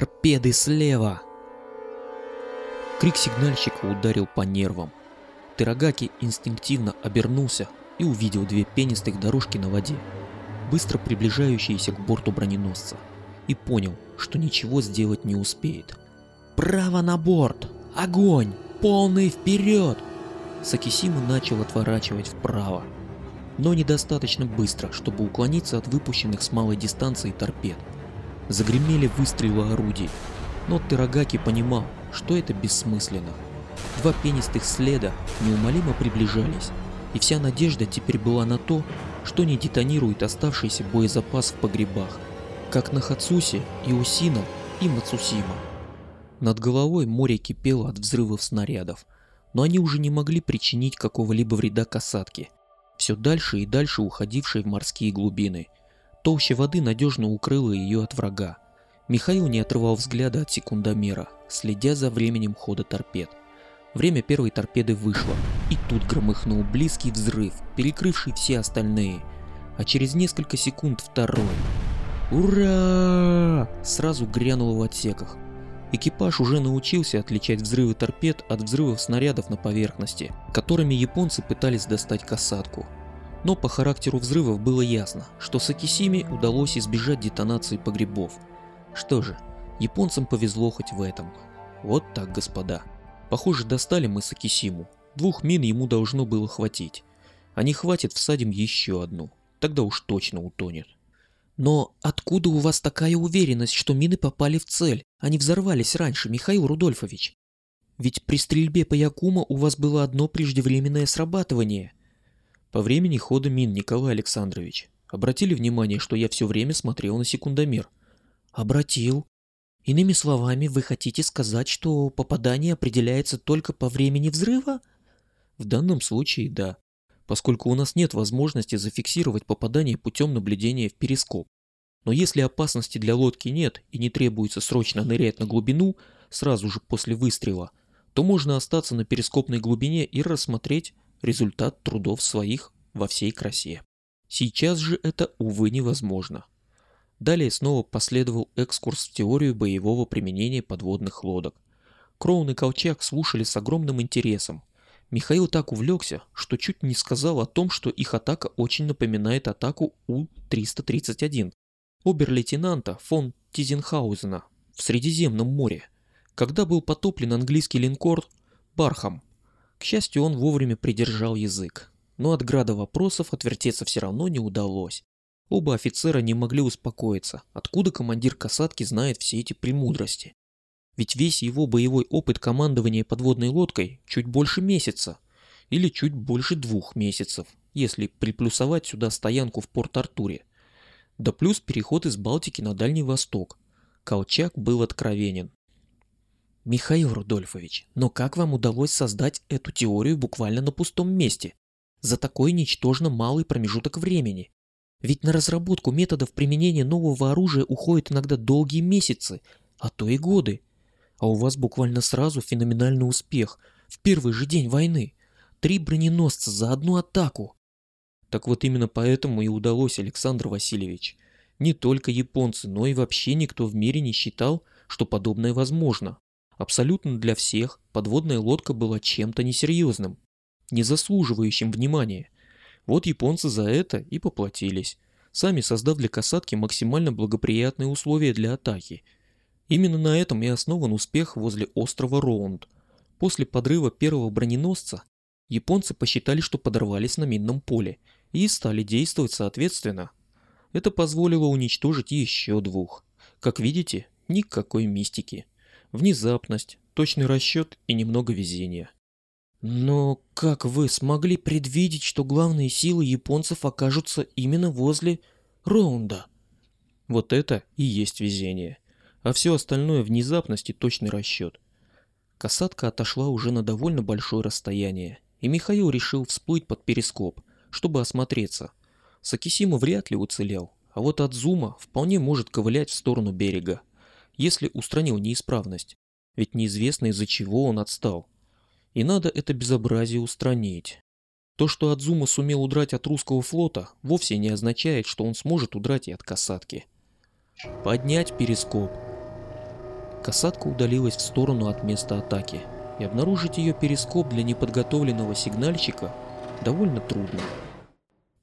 Торпеды слева! Крик сигнальщика ударил по нервам. Терагаки инстинктивно обернулся и увидел две пенистых дорожки на воде, быстро приближающиеся к борту броненосца, и понял, что ничего сделать не успеет. «Право на борт! Огонь! Полный вперед!» Сакисима начал отворачивать вправо, но недостаточно быстро, чтобы уклониться от выпущенных с малой дистанции торпед. Загремели выстрелы орудий, но Терагаки понимал, что это бессмысленно. Два пенистых следа неумолимо приближались, и вся надежда теперь была на то, что не детонирует оставшийся боезапас в погребах, как на Хацусе, Иосино и Мацусима. Над головой море кипело от взрывов снарядов, но они уже не могли причинить какого-либо вреда касатке, все дальше и дальше уходившей в морские глубины. Толща воды надежно укрыла ее от врага. Михаил не отрывал взгляда от секундомера, следя за временем хода торпед. Время первой торпеды вышло, и тут громыхнул близкий взрыв, перекрывший все остальные, а через несколько секунд второй. «Ура!» сразу грянуло в отсеках. Экипаж уже научился отличать взрывы торпед от взрывов снарядов на поверхности, которыми японцы пытались достать касатку. Но по характеру взрывов было ясно, что Сакисиме удалось избежать детонации погребов. Что же, японцам повезло хоть в этом. Вот так, господа. Похоже, достали мы Сакисиму. Двух мин ему должно было хватить. А не хватит, всадим еще одну. Тогда уж точно утонет. Но откуда у вас такая уверенность, что мины попали в цель, а не взорвались раньше, Михаил Рудольфович? Ведь при стрельбе по Якума у вас было одно преждевременное срабатывание. По времени хода мин, Николай Александрович. Обратили внимание, что я все время смотрел на секундомер? Обратил. Иными словами, вы хотите сказать, что попадание определяется только по времени взрыва? В данном случае да, поскольку у нас нет возможности зафиксировать попадание путем наблюдения в перископ. Но если опасности для лодки нет и не требуется срочно нырять на глубину сразу же после выстрела, то можно остаться на перископной глубине и рассмотреть результат трудов своих во всей красе. Сейчас же это, увы, невозможно. Далее снова последовал экскурс в теорию боевого применения подводных лодок. Кроун и Колчак слушали с огромным интересом. Михаил так увлекся, что чуть не сказал о том, что их атака очень напоминает атаку У-331 обер-лейтенанта фон Тизенхаузена в Средиземном море, когда был потоплен английский линкор «Бархам». К счастью, он вовремя придержал язык, но от града вопросов отвертеться все равно не удалось. Оба офицера не могли успокоиться, откуда командир касатки знает все эти премудрости. Ведь весь его боевой опыт командования подводной лодкой чуть больше месяца, или чуть больше двух месяцев, если приплюсовать сюда стоянку в Порт-Артуре. Да плюс переход из Балтики на Дальний Восток. Колчак был откровенен. Михаил Рудольфович, но как вам удалось создать эту теорию буквально на пустом месте? За такой ничтожно малый промежуток времени. Ведь на разработку методов применения нового оружия уходят иногда долгие месяцы, а то и годы. А у вас буквально сразу феноменальный успех. В первый же день войны. Три броненосца за одну атаку. Так вот именно поэтому и удалось, Александр Васильевич. Не только японцы, но и вообще никто в мире не считал, что подобное возможно. Абсолютно для всех подводная лодка была чем-то несерьезным, не заслуживающим внимания – вот японцы за это и поплатились, сами создав для касатки максимально благоприятные условия для атаки. Именно на этом и основан успех возле острова Роунд. После подрыва первого броненосца японцы посчитали, что подорвались на минном поле и стали действовать соответственно. Это позволило уничтожить еще двух. Как видите, никакой мистики. Внезапность, точный расчет и немного везения. Но как вы смогли предвидеть, что главные силы японцев окажутся именно возле Роунда? Вот это и есть везение. А все остальное внезапность и точный расчет. Касатка отошла уже на довольно большое расстояние, и Михаил решил всплыть под перископ, чтобы осмотреться. Сакисима вряд ли уцелел, а вот Адзума вполне может ковылять в сторону берега, если устранил неисправность, ведь неизвестно из-за чего он отстал. И надо это безобразие устранить. То, что Адзума сумел удрать от русского флота, вовсе не означает, что он сможет удрать и от касатки. Поднять перископ. Касатка удалилась в сторону от места атаки, и обнаружить ее перископ для неподготовленного сигнальщика довольно трудно.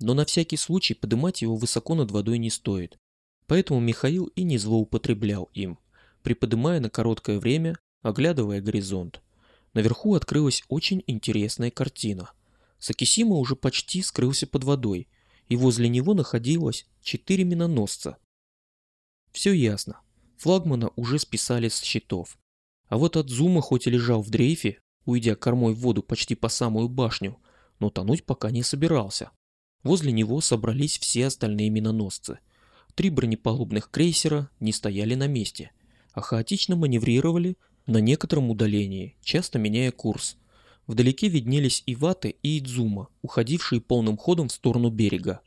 Но на всякий случай поднимать его высоко над водой не стоит, поэтому Михаил и не злоупотреблял им, приподнимая на короткое время, оглядывая горизонт. Наверху открылась очень интересная картина. Сакисима уже почти скрылся под водой, и возле него находилось четыре миноносца. Все ясно. Флагмана уже списали с счетов. А вот Адзума хоть и лежал в дрейфе, уйдя кормой в воду почти по самую башню, но тонуть пока не собирался. Возле него собрались все остальные миноносцы. Три бронепалубных крейсера не стояли на месте, а хаотично маневрировали на некотором удалении, часто меняя курс. Вдалеке виднелись Иваты и Идзума, уходившие полным ходом в сторону берега.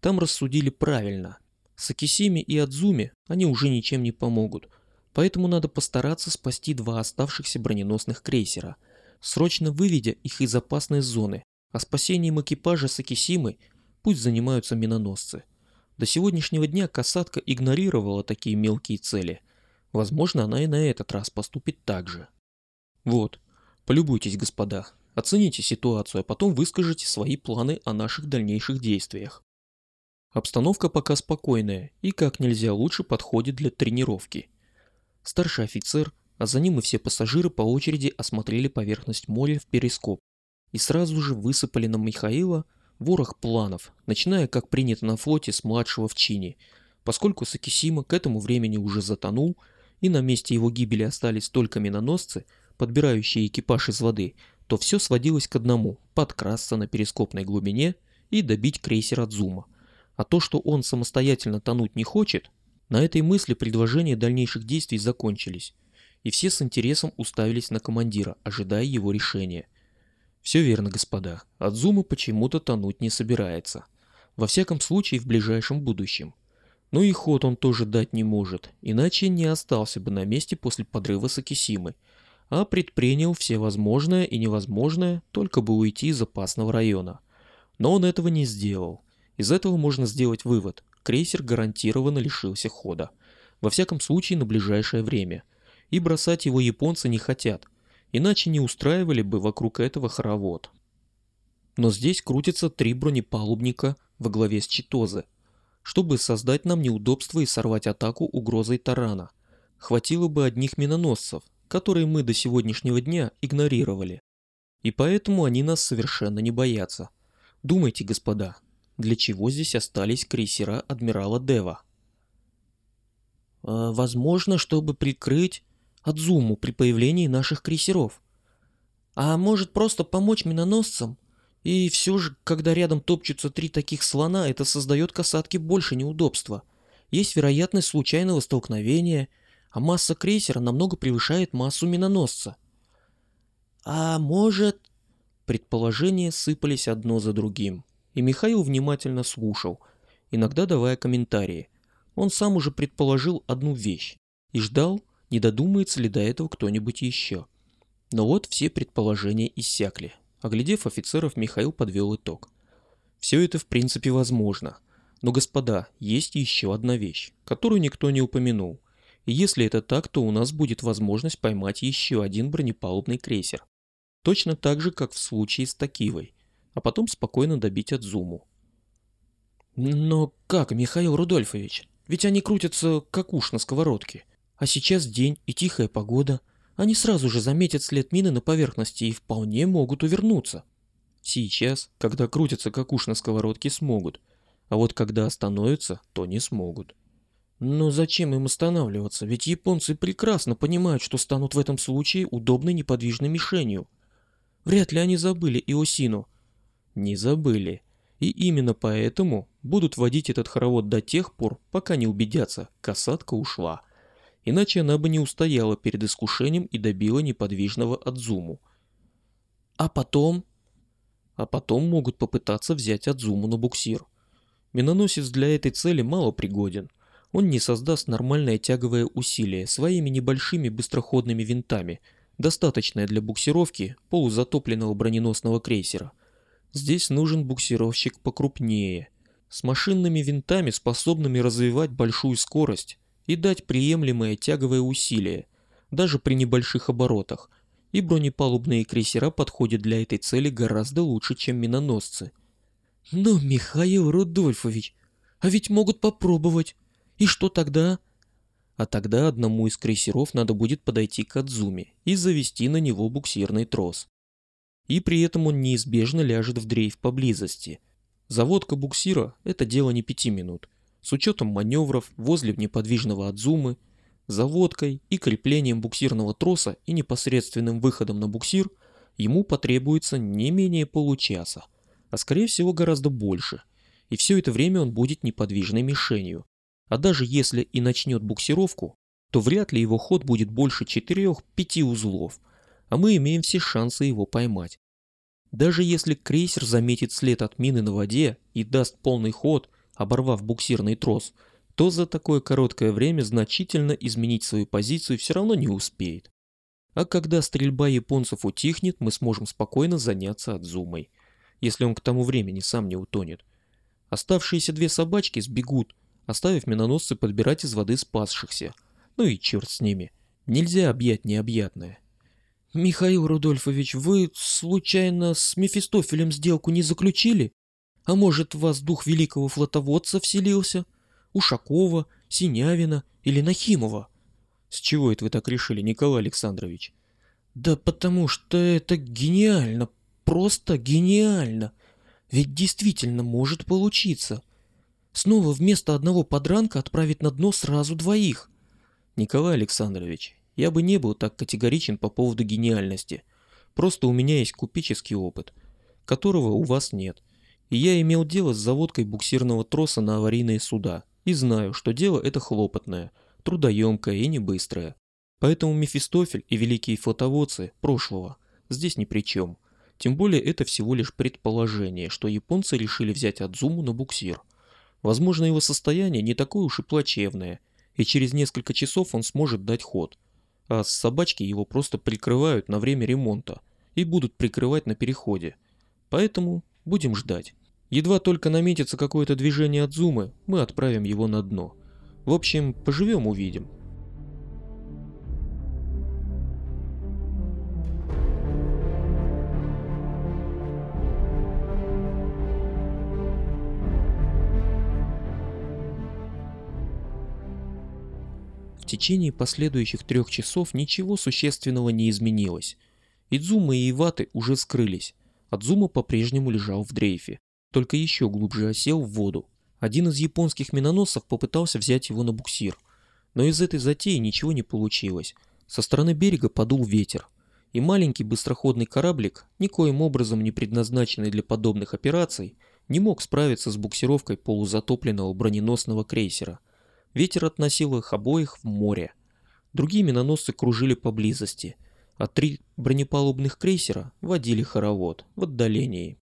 Там рассудили правильно. Сакисими и Адзуме они уже ничем не помогут, поэтому надо постараться спасти два оставшихся броненосных крейсера, срочно выведя их из опасной зоны, а спасением экипажа Сакисимы пусть занимаются миноносцы. До сегодняшнего дня касатка игнорировала такие мелкие цели – Возможно, она и на этот раз поступит так же. Вот, полюбуйтесь, господа, оцените ситуацию, а потом выскажите свои планы о наших дальнейших действиях. Обстановка пока спокойная и как нельзя лучше подходит для тренировки. Старший офицер, а за ним и все пассажиры по очереди осмотрели поверхность моря в перископ и сразу же высыпали на Михаила ворох планов, начиная, как принято на флоте, с младшего в чине, поскольку Сакисима к этому времени уже затонул и на месте его гибели остались только миноносцы, подбирающие экипаж из воды, то все сводилось к одному – подкрасться на перископной глубине и добить крейсер от зума. А то, что он самостоятельно тонуть не хочет, на этой мысли предложения дальнейших действий закончились, и все с интересом уставились на командира, ожидая его решения. Все верно, господа, Адзума почему-то тонуть не собирается. Во всяком случае, в ближайшем будущем. Но и ход он тоже дать не может, иначе не остался бы на месте после подрыва Сакисимы, а предпринял все возможное и невозможное, только бы уйти из опасного района. Но он этого не сделал. Из этого можно сделать вывод. Крейсер гарантированно лишился хода. Во всяком случае на ближайшее время. И бросать его японцы не хотят, иначе не устраивали бы вокруг этого хоровод. Но здесь крутятся три бронепалубника во главе с Читозе, чтобы создать нам неудобства и сорвать атаку угрозой тарана. Хватило бы одних миноносцев, которые мы до сегодняшнего дня игнорировали. И поэтому они нас совершенно не боятся. Думайте, господа, для чего здесь остались крейсера адмирала Дева? А, возможно, чтобы прикрыть Адзуму при появлении наших крейсеров. А может просто помочь миноносцам и все же, когда рядом топчутся три таких слона, это создает касатке больше неудобства. Есть вероятность случайного столкновения, а масса крейсера намного превышает массу миноносца. А может... Предположения сыпались одно за другим, и Михаил внимательно слушал, иногда давая комментарии. Он сам уже предположил одну вещь и ждал, не додумается ли до этого кто-нибудь еще. Но вот все предположения иссякли. Оглядев офицеров, Михаил подвел итог. Все это в принципе возможно. Но, господа, есть еще одна вещь, которую никто не упомянул. И если это так, то у нас будет возможность поймать еще один бронепалубный крейсер. Точно так же, как в случае с Такивой. А потом спокойно добить от Зуму. Но как, Михаил Рудольфович? Ведь они крутятся как уж на сковородке. А сейчас день и тихая погода. Они сразу же заметят след мины на поверхности и вполне могут увернуться. Сейчас, когда крутятся как уж на сковородке, смогут. А вот когда остановятся, то не смогут. Но зачем им останавливаться? Ведь японцы прекрасно понимают, что станут в этом случае удобной неподвижной мишенью. Вряд ли они забыли Иосину. Не забыли. И именно поэтому будут водить этот хоровод до тех пор, пока не убедятся, касатка ушла иначе она бы не устояла перед искушением и добила неподвижного Адзуму. А потом... А потом могут попытаться взять Адзуму на буксир. Миноносец для этой цели мало пригоден. Он не создаст нормальное тяговое усилие своими небольшими быстроходными винтами, достаточное для буксировки полузатопленного броненосного крейсера. Здесь нужен буксировщик покрупнее, с машинными винтами, способными развивать большую скорость и дать приемлемое тяговое усилие. даже при небольших оборотах, и бронепалубные крейсера подходят для этой цели гораздо лучше, чем миноносцы. Но, «Ну, Михаил Рудольфович, а ведь могут попробовать. И что тогда? А тогда одному из крейсеров надо будет подойти к Адзуме и завести на него буксирный трос. И при этом он неизбежно ляжет в дрейф поблизости. Заводка буксира – это дело не пяти минут. С учетом маневров возле неподвижного Адзумы, заводкой и креплением буксирного троса и непосредственным выходом на буксир ему потребуется не менее получаса, а скорее всего гораздо больше – и все это время он будет неподвижной мишенью. А даже если и начнет буксировку, то вряд ли его ход будет больше 4-5 узлов, а мы имеем все шансы его поймать. Даже если крейсер заметит след от мины на воде и даст полный ход, оборвав буксирный трос, то за такое короткое время значительно изменить свою позицию все равно не успеет. А когда стрельба японцев утихнет, мы сможем спокойно заняться Адзумой, если он к тому времени сам не утонет. Оставшиеся две собачки сбегут, оставив миноносцы подбирать из воды спасшихся. Ну и черт с ними. Нельзя объять необъятное. Михаил Рудольфович, вы случайно с Мефистофелем сделку не заключили? А может, в вас дух великого флотоводца вселился? Ушакова, Синявина или Нахимова? С чего это вы так решили, Николай Александрович? Да потому что это гениально, просто гениально. Ведь действительно может получиться. Снова вместо одного подранка отправить на дно сразу двоих. Николай Александрович, я бы не был так категоричен по поводу гениальности. Просто у меня есть купеческий опыт, которого у вас нет. Я имел дело с заводкой буксирного троса на аварийные суда. И знаю, что дело это хлопотное, трудоемкое и не быстрое. Поэтому Мефистофель и великие флотоводцы прошлого здесь ни при чем. Тем более это всего лишь предположение, что японцы решили взять Адзуму на буксир. Возможно, его состояние не такое уж и плачевное, и через несколько часов он сможет дать ход. А с собачки его просто прикрывают на время ремонта и будут прикрывать на переходе. Поэтому будем ждать. Едва только наметится какое-то движение Адзумы, мы отправим его на дно. В общем, поживем увидим. течение последующих трех часов ничего существенного не изменилось. Идзума и Иваты уже скрылись. Адзума по-прежнему лежал в дрейфе, только еще глубже осел в воду. Один из японских миноносцев попытался взять его на буксир, но из этой затеи ничего не получилось. Со стороны берега подул ветер, и маленький быстроходный кораблик, никоим образом не предназначенный для подобных операций, не мог справиться с буксировкой полузатопленного броненосного крейсера – Ветер относил их обоих в море. Другие миноносцы кружили поблизости, а три бронепалубных крейсера водили хоровод в отдалении.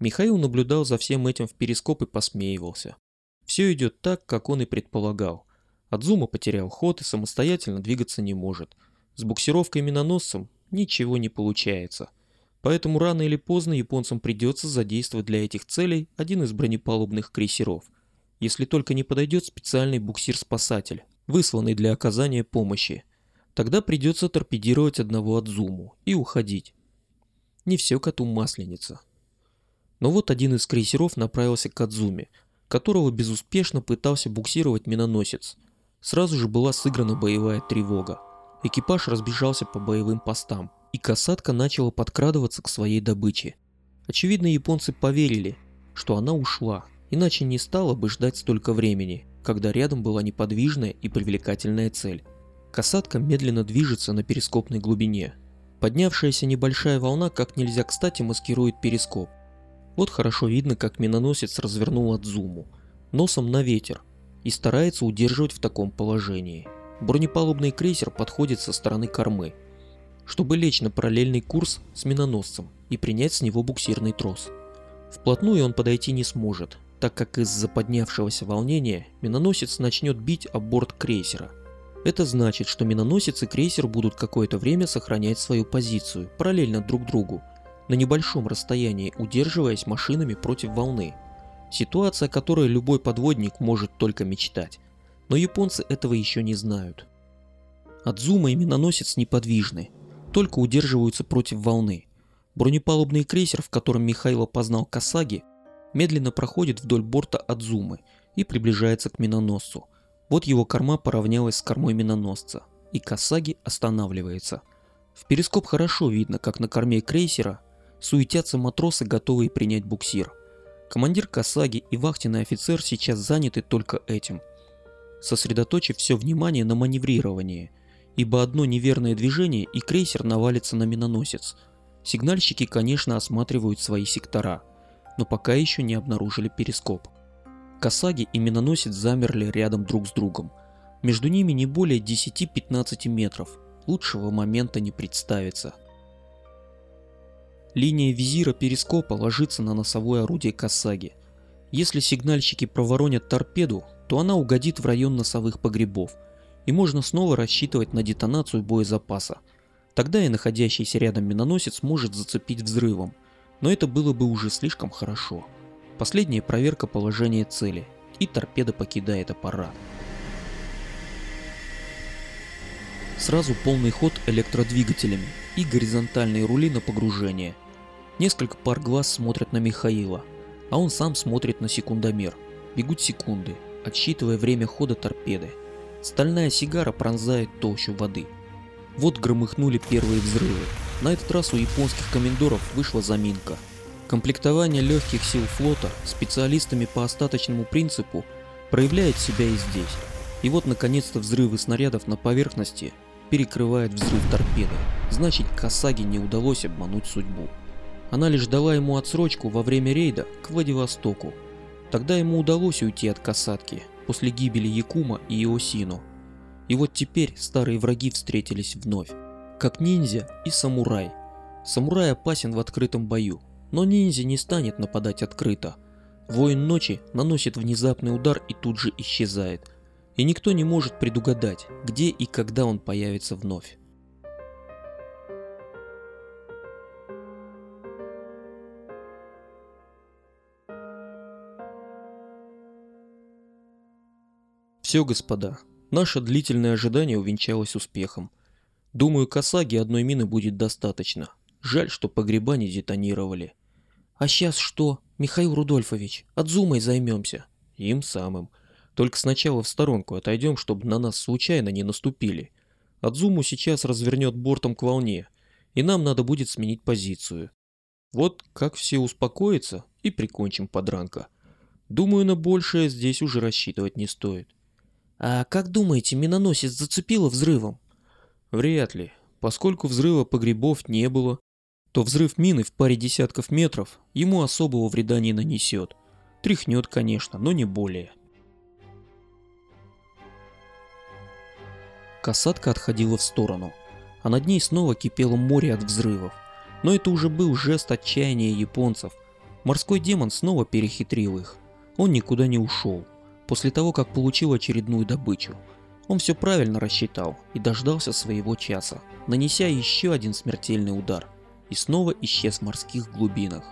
Михаил наблюдал за всем этим в перископ и посмеивался. Все идет так, как он и предполагал. Адзума потерял ход и самостоятельно двигаться не может. С буксировкой миноносцем ничего не получается. Поэтому рано или поздно японцам придется задействовать для этих целей один из бронепалубных крейсеров если только не подойдет специальный буксир-спасатель, высланный для оказания помощи. Тогда придется торпедировать одного от Зуму и уходить. Не все коту масленица. Но вот один из крейсеров направился к Адзуме, которого безуспешно пытался буксировать миноносец. Сразу же была сыграна боевая тревога. Экипаж разбежался по боевым постам, и касатка начала подкрадываться к своей добыче. Очевидно, японцы поверили, что она ушла, иначе не стала бы ждать столько времени, когда рядом была неподвижная и привлекательная цель. Касатка медленно движется на перископной глубине. Поднявшаяся небольшая волна как нельзя кстати маскирует перископ. Вот хорошо видно, как миноносец развернул от зуму, носом на ветер, и старается удерживать в таком положении. Бронепалубный крейсер подходит со стороны кормы, чтобы лечь на параллельный курс с миноносцем и принять с него буксирный трос. Вплотную он подойти не сможет, так как из-за поднявшегося волнения миноносец начнет бить об борт крейсера. Это значит, что миноносец и крейсер будут какое-то время сохранять свою позицию, параллельно друг другу, на небольшом расстоянии, удерживаясь машинами против волны. Ситуация, о которой любой подводник может только мечтать. Но японцы этого еще не знают. Адзума и миноносец неподвижны, только удерживаются против волны. Бронепалубный крейсер, в котором Михаил опознал Касаги, медленно проходит вдоль борта Адзумы и приближается к миноносцу. Вот его корма поравнялась с кормой миноносца, и Касаги останавливается. В перископ хорошо видно, как на корме крейсера суетятся матросы, готовые принять буксир. Командир Касаги и вахтенный офицер сейчас заняты только этим, сосредоточив все внимание на маневрировании, ибо одно неверное движение и крейсер навалится на миноносец. Сигнальщики, конечно, осматривают свои сектора, но пока еще не обнаружили перископ. Касаги и миноносец замерли рядом друг с другом. Между ними не более 10-15 метров. Лучшего момента не представится. Линия визира перископа ложится на носовое орудие Касаги. Если сигнальщики проворонят торпеду, то она угодит в район носовых погребов, и можно снова рассчитывать на детонацию боезапаса. Тогда и находящийся рядом миноносец может зацепить взрывом, но это было бы уже слишком хорошо. Последняя проверка положения цели, и торпеда покидает аппарат. Сразу полный ход электродвигателями и горизонтальные рули на погружение. Несколько пар глаз смотрят на Михаила, а он сам смотрит на секундомер. Бегут секунды, отсчитывая время хода торпеды. Стальная сигара пронзает толщу воды. Вот громыхнули первые взрывы. На этот раз у японских комендоров вышла заминка. Комплектование легких сил флота специалистами по остаточному принципу проявляет себя и здесь. И вот наконец-то взрывы снарядов на поверхности перекрывает взрыв торпеды. Значит, Касаги не удалось обмануть судьбу. Она лишь дала ему отсрочку во время рейда к Владивостоку. Тогда ему удалось уйти от касатки после гибели Якума и Иосину. И вот теперь старые враги встретились вновь, как ниндзя и самурай. Самурай опасен в открытом бою, но ниндзя не станет нападать открыто. Воин ночи наносит внезапный удар и тут же исчезает, и никто не может предугадать, где и когда он появится вновь. Все, господа, наше длительное ожидание увенчалось успехом. Думаю, Касаги одной мины будет достаточно. Жаль, что погреба не детонировали. А сейчас что, Михаил Рудольфович, от зумой займемся? Им самым. Только сначала в сторонку отойдем, чтобы на нас случайно не наступили. Адзуму сейчас развернет бортом к волне, и нам надо будет сменить позицию. Вот как все успокоятся и прикончим подранка. Думаю, на большее здесь уже рассчитывать не стоит. А как думаете, миноносец зацепило взрывом? Вряд ли. Поскольку взрыва погребов не было, то взрыв мины в паре десятков метров ему особого вреда не нанесет. Тряхнет, конечно, но не более. Касатка отходила в сторону, а над ней снова кипело море от взрывов. Но это уже был жест отчаяния японцев. Морской демон снова перехитрил их. Он никуда не ушел после того, как получил очередную добычу. Он все правильно рассчитал и дождался своего часа, нанеся еще один смертельный удар, и снова исчез в морских глубинах.